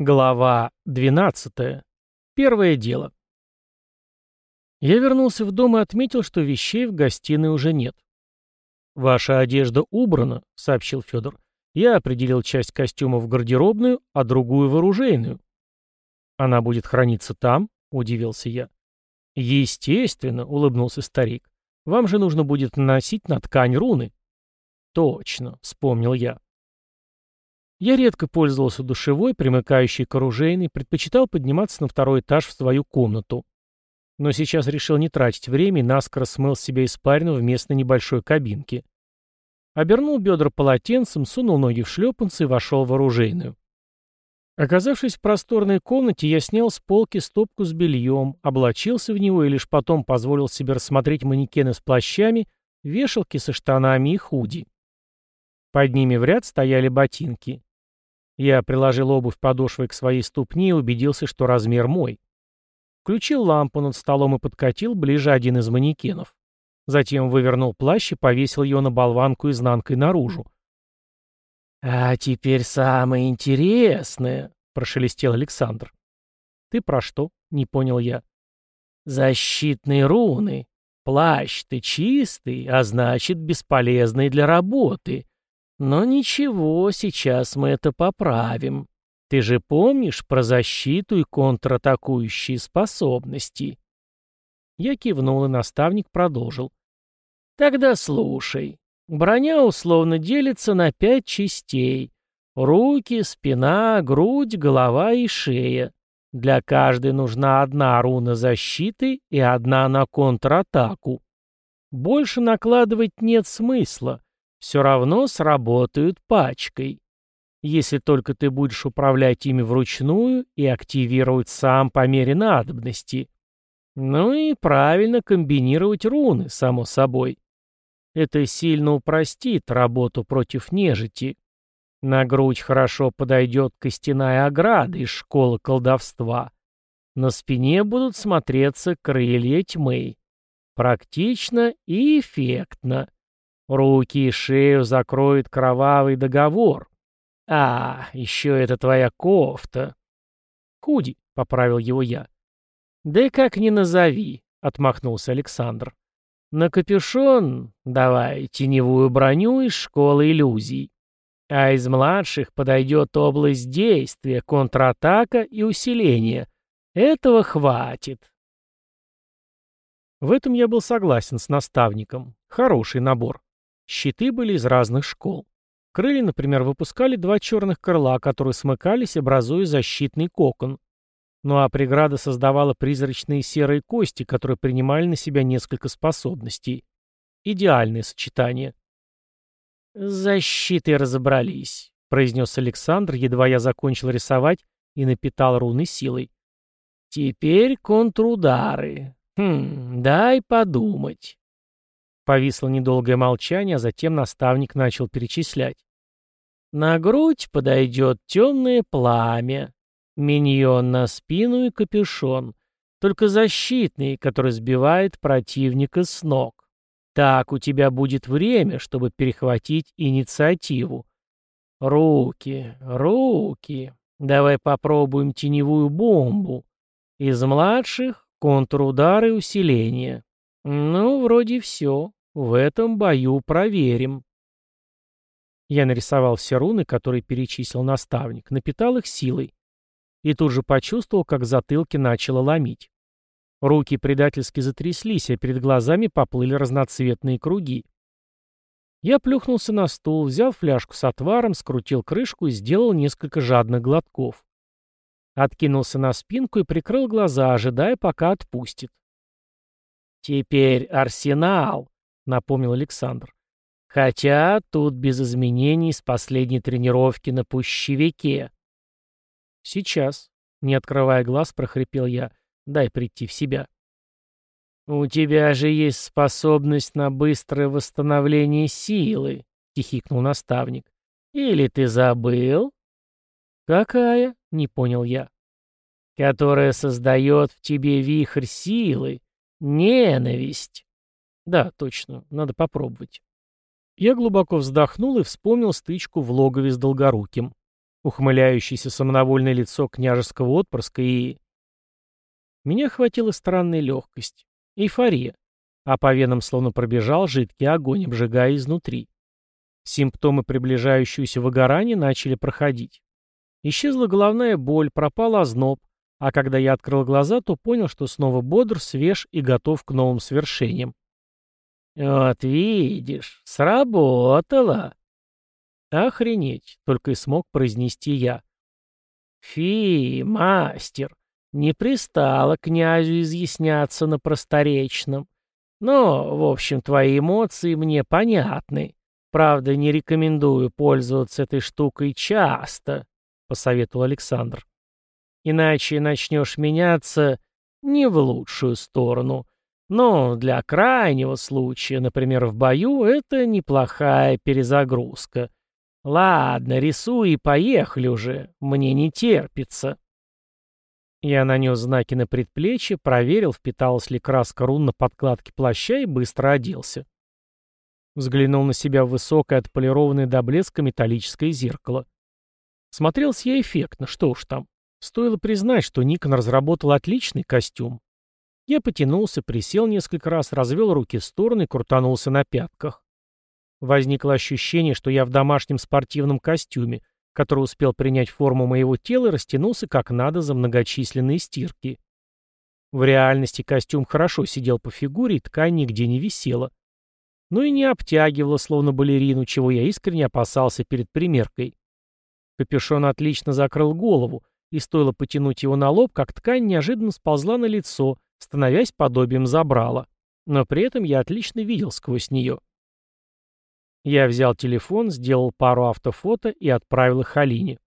Глава 12. Первое дело. Я вернулся в дом и отметил, что вещей в гостиной уже нет. «Ваша одежда убрана», — сообщил Федор. «Я определил часть костюма в гардеробную, а другую в оружейную». «Она будет храниться там?» — удивился я. «Естественно», — улыбнулся старик. «Вам же нужно будет наносить на ткань руны». «Точно», — вспомнил я. Я редко пользовался душевой, примыкающей к оружейной, предпочитал подниматься на второй этаж в свою комнату. Но сейчас решил не тратить время и наскоро смыл с себя в местной небольшой кабинке. Обернул бедра полотенцем, сунул ноги в шлепанцы и вошел в оружейную. Оказавшись в просторной комнате, я снял с полки стопку с бельем, облачился в него и лишь потом позволил себе рассмотреть манекены с плащами, вешалки со штанами и худи. Под ними в ряд стояли ботинки. Я приложил обувь подошвой к своей ступне и убедился, что размер мой. Включил лампу над столом и подкатил ближе один из манекенов. Затем вывернул плащ и повесил ее на болванку изнанкой наружу. «А теперь самое интересное», — прошелестел Александр. «Ты про что?» — не понял я. «Защитные руны. Плащ ты чистый, а значит, бесполезный для работы. Но ничего, сейчас мы это поправим. Ты же помнишь про защиту и контратакующие способности?» Я кивнул, и наставник продолжил. «Тогда слушай. Броня условно делится на пять частей. Руки, спина, грудь, голова и шея. Для каждой нужна одна руна защиты и одна на контратаку. Больше накладывать нет смысла все равно сработают пачкой. Если только ты будешь управлять ими вручную и активировать сам по мере надобности. Ну и правильно комбинировать руны, само собой. Это сильно упростит работу против нежити. На грудь хорошо подойдет костяная ограда из школы колдовства. На спине будут смотреться крылья тьмы. Практично и эффектно. Руки и шею закроет кровавый договор. А, еще это твоя кофта. Худи, — поправил его я. Да и как ни назови, — отмахнулся Александр. На капюшон давай теневую броню из школы иллюзий. А из младших подойдет область действия, контратака и усиление. Этого хватит. В этом я был согласен с наставником. Хороший набор. Щиты были из разных школ. Крылья, например, выпускали два черных крыла, которые смыкались, образуя защитный кокон. Ну а преграда создавала призрачные серые кости, которые принимали на себя несколько способностей. Идеальное сочетание. «С защитой разобрались», — произнес Александр, едва я закончил рисовать и напитал руны силой. «Теперь контрудары. Хм, дай подумать». Повисло недолгое молчание, а затем наставник начал перечислять. На грудь подойдет темное пламя, миньон на спину и капюшон, только защитный, который сбивает противника с ног. Так у тебя будет время, чтобы перехватить инициативу. Руки, руки. Давай попробуем теневую бомбу. Из младших — контрудары усиления. Ну, вроде все. В этом бою проверим. Я нарисовал все руны, которые перечислил наставник, напитал их силой. И тут же почувствовал, как затылки начало ломить. Руки предательски затряслись, а перед глазами поплыли разноцветные круги. Я плюхнулся на стул, взял фляжку с отваром, скрутил крышку и сделал несколько жадных глотков. Откинулся на спинку и прикрыл глаза, ожидая, пока отпустит. «Теперь арсенал», напомнил Александр. Хотя тут без изменений с последней тренировки на пущевике. Сейчас, не открывая глаз, прохрипел я. Дай прийти в себя. У тебя же есть способность на быстрое восстановление силы, хихикнул наставник. Или ты забыл? Какая? Не понял я. Которая создает в тебе вихрь силы, ненависть. Да, точно, надо попробовать. Я глубоко вздохнул и вспомнил стычку в логове с Долгоруким. ухмыляющееся самодовольное лицо княжеского отпрыска и... Меня охватила странная легкость, эйфория, а по венам словно пробежал жидкий огонь, обжигая изнутри. Симптомы приближающегося выгорания начали проходить. Исчезла головная боль, пропал озноб, а когда я открыл глаза, то понял, что снова бодр, свеж и готов к новым свершениям. «Вот видишь, сработало!» «Охренеть!» — только и смог произнести я. «Фи, мастер, не пристало князю изъясняться на просторечном. Но, в общем, твои эмоции мне понятны. Правда, не рекомендую пользоваться этой штукой часто, посоветовал Александр. Иначе начнешь меняться не в лучшую сторону. Но для крайнего случая, например, в бою, это неплохая перезагрузка. Ладно, рисуй и поехали уже, мне не терпится. Я нанес знаки на предплечье, проверил, впиталась ли краска рун на подкладке плаща и быстро оделся. Взглянул на себя в высокое, отполированное до блеска металлическое зеркало. Смотрелся я эффектно, что уж там. Стоило признать, что Никон разработал отличный костюм. Я потянулся, присел несколько раз, развел руки в стороны и крутанулся на пятках. Возникло ощущение, что я в домашнем спортивном костюме, который успел принять форму моего тела и растянулся как надо за многочисленные стирки. В реальности костюм хорошо сидел по фигуре, и ткань нигде не висела но и не обтягивала, словно балерину, чего я искренне опасался перед примеркой. Капюшон отлично закрыл голову, и стоило потянуть его на лоб, как ткань неожиданно сползла на лицо, становясь подобием забрала. Но при этом я отлично видел сквозь нее. Я взял телефон, сделал пару автофото и отправил их Алине.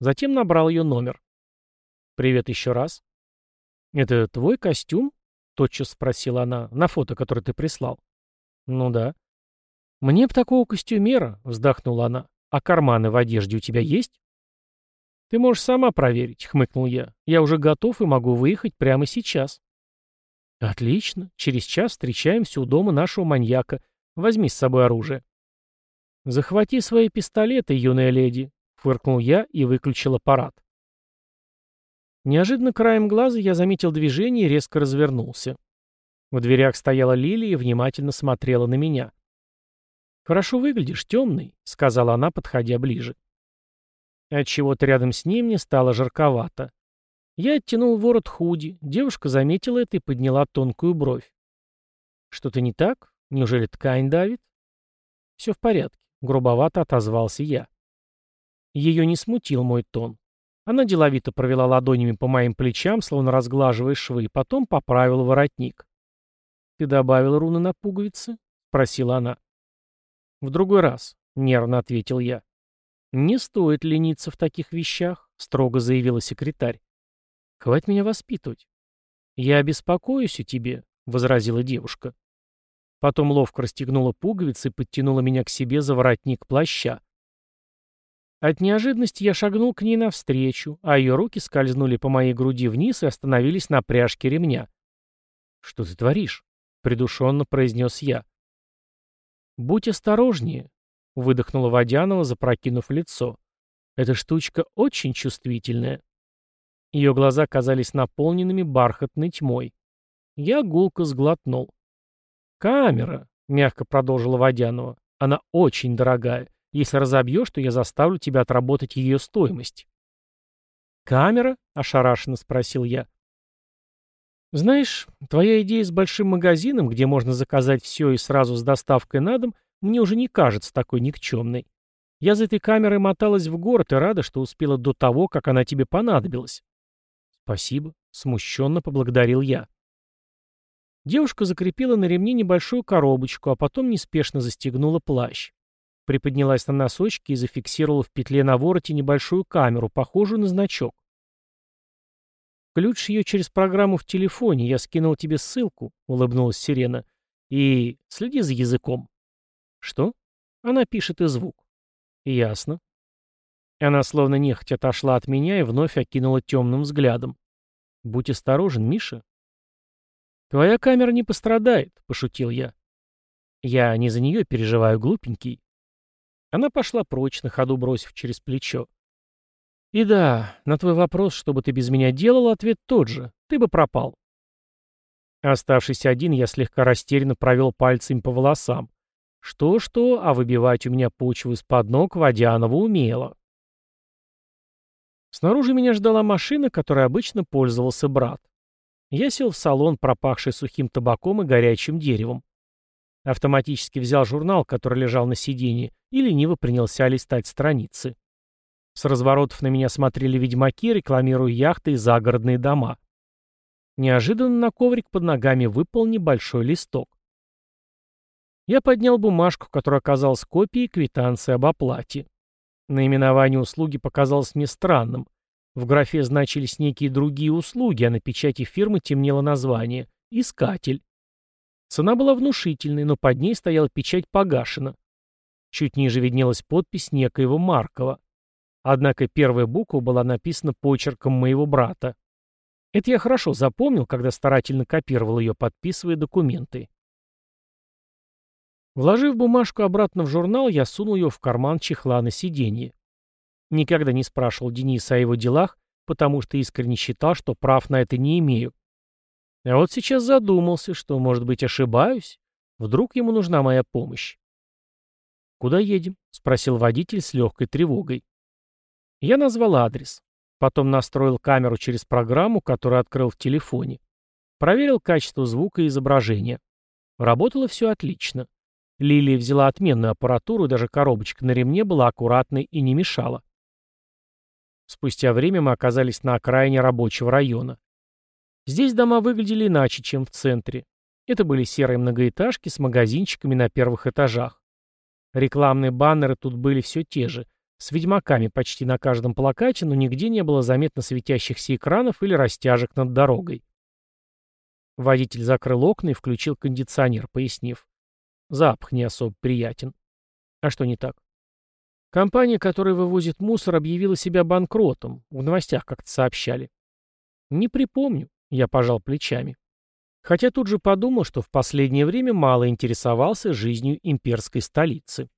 Затем набрал ее номер. «Привет еще раз». «Это твой костюм?» — тотчас спросила она, на фото, которое ты прислал. «Ну да». «Мне б такого костюмера», — вздохнула она. «А карманы в одежде у тебя есть?» «Ты можешь сама проверить», — хмыкнул я. «Я уже готов и могу выехать прямо сейчас». «Отлично. Через час встречаемся у дома нашего маньяка. Возьми с собой оружие». «Захвати свои пистолеты, юная леди», — фыркнул я и выключил аппарат. Неожиданно краем глаза я заметил движение и резко развернулся. В дверях стояла Лилия и внимательно смотрела на меня. «Хорошо выглядишь, темный», — сказала она, подходя ближе. Отчего-то рядом с ней мне стало жарковато. Я оттянул ворот худи, девушка заметила это и подняла тонкую бровь. «Что-то не так? Неужели ткань давит?» «Все в порядке», — грубовато отозвался я. Ее не смутил мой тон. Она деловито провела ладонями по моим плечам, словно разглаживая швы, потом поправила воротник. «Ты добавил руны на пуговицы?» — спросила она. «В другой раз», — нервно ответил я. «Не стоит лениться в таких вещах», — строго заявила секретарь. «Хватит меня воспитывать». «Я беспокоюсь о тебе», — возразила девушка. Потом ловко расстегнула пуговицы и подтянула меня к себе за воротник плаща. От неожиданности я шагнул к ней навстречу, а ее руки скользнули по моей груди вниз и остановились на пряжке ремня. «Что ты творишь?» — придушенно произнес я. «Будь осторожнее», — выдохнула Водянова, запрокинув лицо. «Эта штучка очень чувствительная». Ее глаза казались наполненными бархатной тьмой. Я гулко сглотнул. «Камера», — мягко продолжила Водянова, — «она очень дорогая. Если разобьешь, то я заставлю тебя отработать ее стоимость». «Камера?» — ошарашенно спросил я. Знаешь, твоя идея с большим магазином, где можно заказать все и сразу с доставкой на дом, мне уже не кажется такой никчемной. Я за этой камерой моталась в город и рада, что успела до того, как она тебе понадобилась. Спасибо, смущенно поблагодарил я. Девушка закрепила на ремне небольшую коробочку, а потом неспешно застегнула плащ. Приподнялась на носочки и зафиксировала в петле на вороте небольшую камеру, похожую на значок. «Включишь ее через программу в телефоне, я скинул тебе ссылку», — улыбнулась Сирена. «И следи за языком». «Что?» Она пишет и звук. «Ясно». Она словно нехотя отошла от меня и вновь окинула темным взглядом. «Будь осторожен, Миша». «Твоя камера не пострадает», — пошутил я. «Я не за нее переживаю, глупенький». Она пошла прочь, на ходу бросив через плечо. И да, на твой вопрос, что бы ты без меня делал, ответ тот же. Ты бы пропал. Оставшись один, я слегка растерянно провел пальцами по волосам. Что-что, а выбивать у меня почву из-под ног Водянова умела. Снаружи меня ждала машина, которой обычно пользовался брат. Я сел в салон, пропахший сухим табаком и горячим деревом. Автоматически взял журнал, который лежал на сиденье, и лениво принялся листать страницы. С разворотов на меня смотрели ведьмаки, рекламируя яхты и загородные дома. Неожиданно на коврик под ногами выпал небольшой листок. Я поднял бумажку, которая оказалась копией квитанции об оплате. Наименование услуги показалось мне странным. В графе значились некие другие услуги, а на печати фирмы темнело название «Искатель». Цена была внушительной, но под ней стояла печать погашена. Чуть ниже виднелась подпись некоего Маркова. Однако первая буква была написана почерком моего брата. Это я хорошо запомнил, когда старательно копировал ее, подписывая документы. Вложив бумажку обратно в журнал, я сунул ее в карман чехла на сиденье. Никогда не спрашивал Дениса о его делах, потому что искренне считал, что прав на это не имею. А вот сейчас задумался, что, может быть, ошибаюсь. Вдруг ему нужна моя помощь. «Куда едем?» — спросил водитель с легкой тревогой. Я назвал адрес. Потом настроил камеру через программу, которую открыл в телефоне. Проверил качество звука и изображения. Работало все отлично. Лилия взяла отменную аппаратуру, и даже коробочка на ремне была аккуратной и не мешала. Спустя время мы оказались на окраине рабочего района. Здесь дома выглядели иначе, чем в центре. Это были серые многоэтажки с магазинчиками на первых этажах. Рекламные баннеры тут были все те же, с ведьмаками почти на каждом плакате, но нигде не было заметно светящихся экранов или растяжек над дорогой. Водитель закрыл окна и включил кондиционер, пояснив. Запах не особо приятен. А что не так? Компания, которая вывозит мусор, объявила себя банкротом. В новостях как-то сообщали. Не припомню, я пожал плечами. Хотя тут же подумал, что в последнее время мало интересовался жизнью имперской столицы.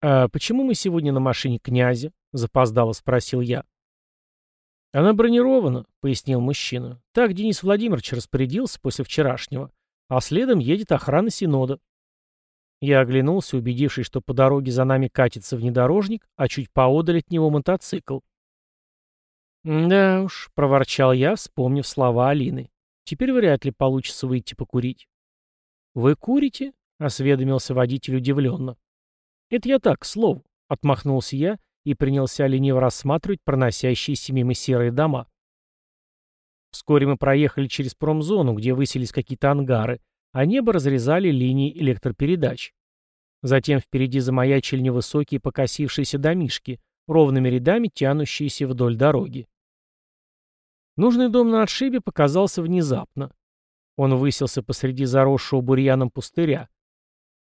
«А почему мы сегодня на машине князя?» — запоздало спросил я. «Она бронирована», — пояснил мужчина. «Так Денис Владимирович распорядился после вчерашнего, а следом едет охрана Синода». Я оглянулся, убедившись, что по дороге за нами катится внедорожник, а чуть поодаль от него мотоцикл. «Да уж», — проворчал я, вспомнив слова Алины. «Теперь вряд ли получится выйти покурить». «Вы курите?» — осведомился водитель удивленно. «Это я так, к слову», — отмахнулся я и принялся лениво рассматривать проносящиеся мимо серые дома. Вскоре мы проехали через промзону, где высились какие-то ангары, а небо разрезали линии электропередач. Затем впереди замаячили невысокие покосившиеся домишки, ровными рядами тянущиеся вдоль дороги. Нужный дом на отшибе показался внезапно. Он высился посреди заросшего бурьяном пустыря.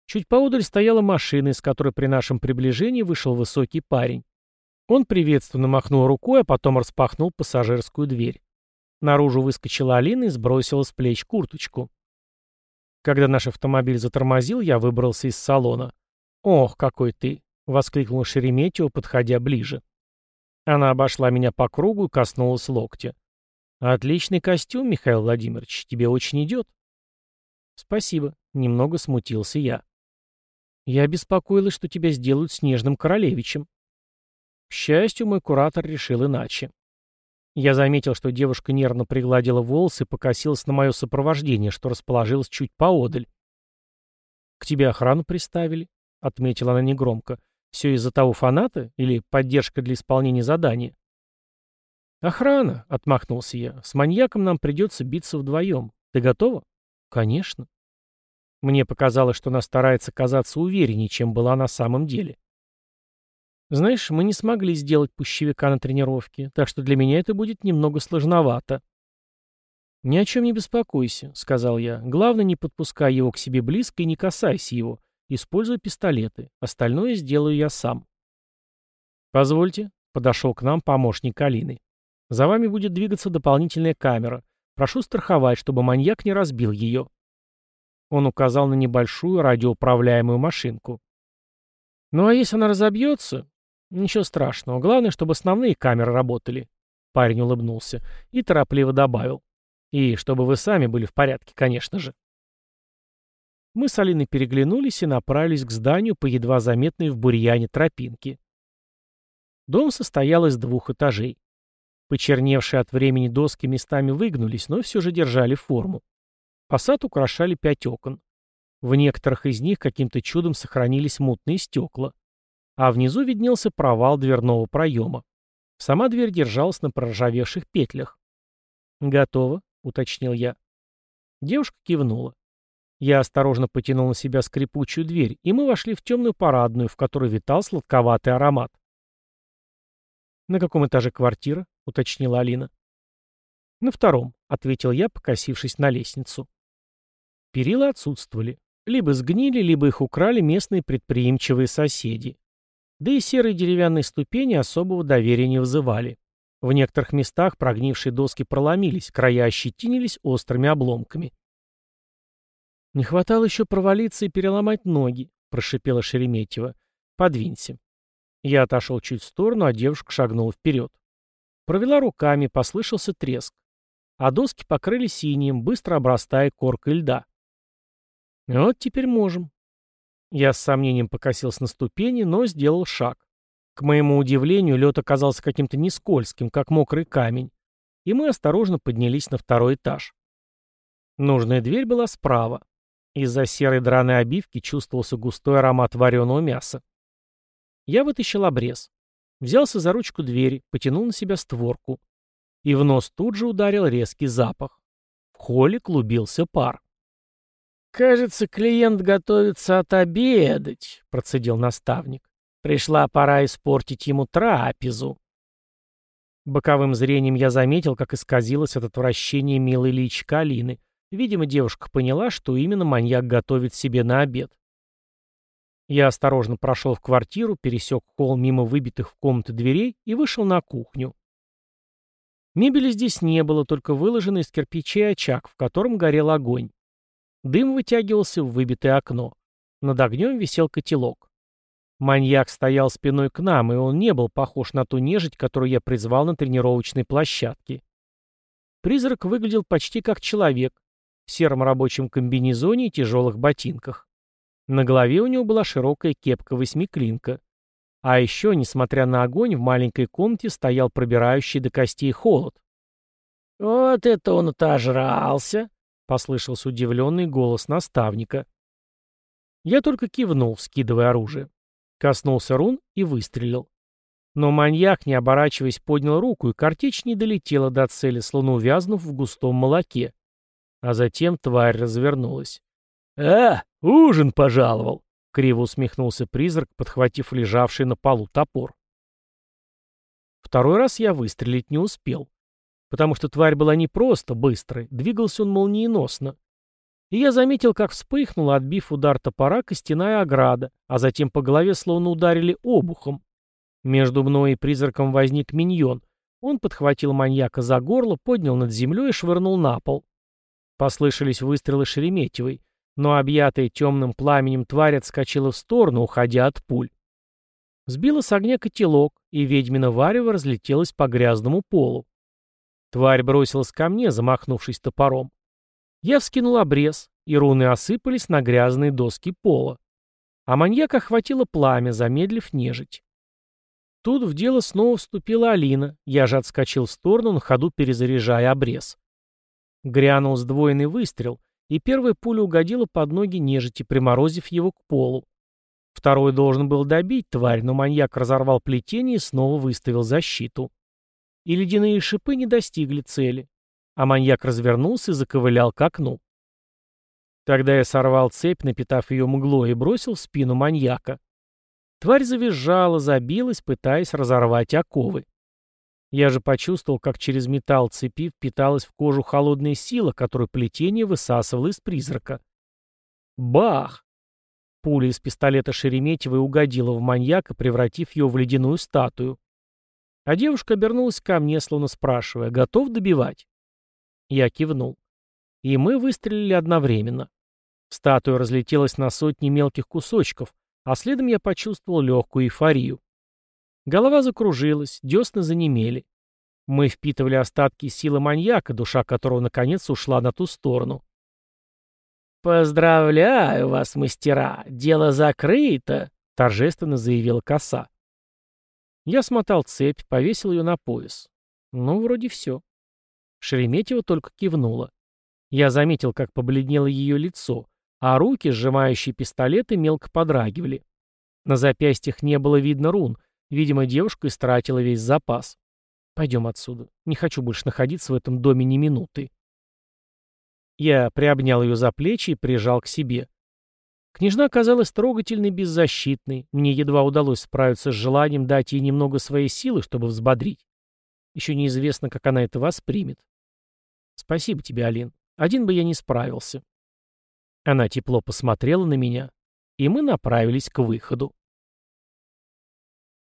Чуть поодаль стояла машина, из которой при нашем приближении вышел высокий парень. Он приветственно махнул рукой, а потом распахнул пассажирскую дверь. Наружу выскочила Алина и сбросила с плеч курточку. Когда наш автомобиль затормозил, я выбрался из салона. «Ох, какой ты!» — воскликнул Шереметьево, подходя ближе. Она обошла меня по кругу и коснулась локтя. «Отличный костюм, Михаил Владимирович, тебе очень идет». «Спасибо», — немного смутился я. «Я беспокоилась, что тебя сделают снежным королевичем». К счастью, мой куратор решил иначе. Я заметил, что девушка нервно пригладила волосы и покосилась на мое сопровождение, что расположилось чуть поодаль. «К тебе охрану приставили», — отметила она негромко. «Все из-за того фаната или поддержка для исполнения задания?» «Охрана», — отмахнулся я. «С маньяком нам придется биться вдвоем. Ты готова?» «Конечно». Мне показалось, что она старается казаться увереннее, чем была на самом деле. Знаешь, мы не смогли сделать пущевика на тренировке, так что для меня это будет немного сложновато. «Ни о чем не беспокойся», — сказал я. «Главное, не подпускай его к себе близко и не касайся его. Используй пистолеты. Остальное сделаю я сам». «Позвольте», — подошел к нам помощник Алины. «За вами будет двигаться дополнительная камера. Прошу страховать, чтобы маньяк не разбил ее». Он указал на небольшую радиоуправляемую машинку. «Ну а если она разобьется, Ничего страшного. Главное, чтобы основные камеры работали. Парень улыбнулся и торопливо добавил. И чтобы вы сами были в порядке, конечно же. Мы с Алиной переглянулись и направились к зданию по едва заметной в бурьяне тропинке. Дом состоял из двух этажей. Почерневшие от времени доски местами выгнулись, но все же держали форму. Фасад украшали пять окон. В некоторых из них каким-то чудом сохранились мутные стекла. А внизу виднелся провал дверного проема. Сама дверь держалась на проржавевших петлях. «Готово», — уточнил я. Девушка кивнула. Я осторожно потянул на себя скрипучую дверь, и мы вошли в темную парадную, в которой витал сладковатый аромат. «На каком этаже квартира?» — уточнила Алина. «На втором», — ответил я, покосившись на лестницу. Перила отсутствовали. Либо сгнили, либо их украли местные предприимчивые соседи. Да и серые деревянные ступени особого доверия не вызывали. В некоторых местах прогнившие доски проломились, края ощетинились острыми обломками. «Не хватало еще провалиться и переломать ноги», — прошипела Шереметьева. «Подвинься». Я отошел чуть в сторону, а девушка шагнула вперед. Провела руками, послышался треск. А доски покрыли синим, быстро обрастая коркой льда. «Вот теперь можем». Я с сомнением покосился на ступени, но сделал шаг. К моему удивлению, лед оказался каким-то нескользким, как мокрый камень, и мы осторожно поднялись на второй этаж. Нужная дверь была справа. Из-за серой драной обивки чувствовался густой аромат вареного мяса. Я вытащил обрез. Взялся за ручку двери, потянул на себя створку. И в нос тут же ударил резкий запах. В холле клубился пар. «Кажется, клиент готовится отобедать», — процедил наставник. «Пришла пора испортить ему трапезу». Боковым зрением я заметил, как исказилось от отвращения милой личка Алины — Видимо, девушка поняла, что именно маньяк готовит себе на обед. Я осторожно прошел в квартиру, пересек холл мимо выбитых в комнаты дверей и вышел на кухню. Мебели здесь не было, только выложенный из кирпичей очаг, в котором горел огонь. Дым вытягивался в выбитое окно. Над огнем висел котелок. Маньяк стоял спиной к нам, и он не был похож на ту нежить, которую я призвал на тренировочной площадке. Призрак выглядел почти как человек, в сером рабочем комбинезоне и тяжелых ботинках. На голове у него была широкая кепка-восьмиклинка. А еще, несмотря на огонь, в маленькой комнате стоял пробирающий до костей холод. «Вот это он отожрался!» — послышался удивленный голос наставника. Я только кивнул, скидывая оружие. Коснулся рун и выстрелил. Но маньяк, не оборачиваясь, поднял руку, и картечь не долетела до цели, словно увязнув в густом молоке. А затем тварь развернулась. «А, ужин пожаловал!» — криво усмехнулся призрак, подхватив лежавший на полу топор. Второй раз я выстрелить не успел, потому что тварь была не просто быстрой, двигался он молниеносно. И я заметил, как вспыхнула, отбив удар топора, костяная ограда, а затем по голове словно ударили обухом. Между мной и призраком возник миньон. Он подхватил маньяка за горло, поднял над землей и швырнул на пол. Послышались выстрелы Шереметьевой, но объятая темным пламенем тварь отскочила в сторону, уходя от пуль. Сбила с огня котелок, и ведьмина варево разлетелась по грязному полу. Тварь бросилась ко мне, замахнувшись топором. Я вскинул обрез, и руны осыпались на грязные доски пола. А маньяка охватило пламя, замедлив нежить. Тут в дело снова вступила Алина, я же отскочил в сторону, на ходу перезаряжая обрез. Грянул сдвоенный выстрел, и первая пуля угодила под ноги нежити, приморозив его к полу. Второй должен был добить тварь, но маньяк разорвал плетение и снова выставил защиту. И ледяные шипы не достигли цели, а маньяк развернулся и заковылял к окну. Тогда я сорвал цепь, напитав ее мглой, и бросил в спину маньяка. Тварь завизжала, забилась, пытаясь разорвать оковы. Я же почувствовал, как через металл цепи впиталась в кожу холодная сила, которую плетение высасывало из призрака. Бах! Пуля из пистолета Шереметьевой угодила в маньяка, превратив его в ледяную статую. А девушка обернулась ко мне, словно спрашивая, готов добивать? Я кивнул. И мы выстрелили одновременно. Статуя разлетелась на сотни мелких кусочков, а следом я почувствовал легкую эйфорию. Голова закружилась, десны занемели. Мы впитывали остатки силы маньяка, душа которого наконец ушла на ту сторону. «Поздравляю вас, мастера! Дело закрыто!» — торжественно заявила коса. Я смотал цепь, повесил ее на пояс. Ну, вроде все. Шереметьева только кивнула. Я заметил, как побледнело ее лицо, а руки, сжимающие пистолеты, мелко подрагивали. На запястьях не было видно рун. Видимо, девушка истратила весь запас. Пойдем отсюда. Не хочу больше находиться в этом доме ни минуты. Я приобнял ее за плечи и прижал к себе. Княжна казалась трогательной, беззащитной. Мне едва удалось справиться с желанием дать ей немного своей силы, чтобы взбодрить. Еще неизвестно, как она это воспримет. Спасибо тебе, Алин. Один бы я не справился. Она тепло посмотрела на меня, и мы направились к выходу.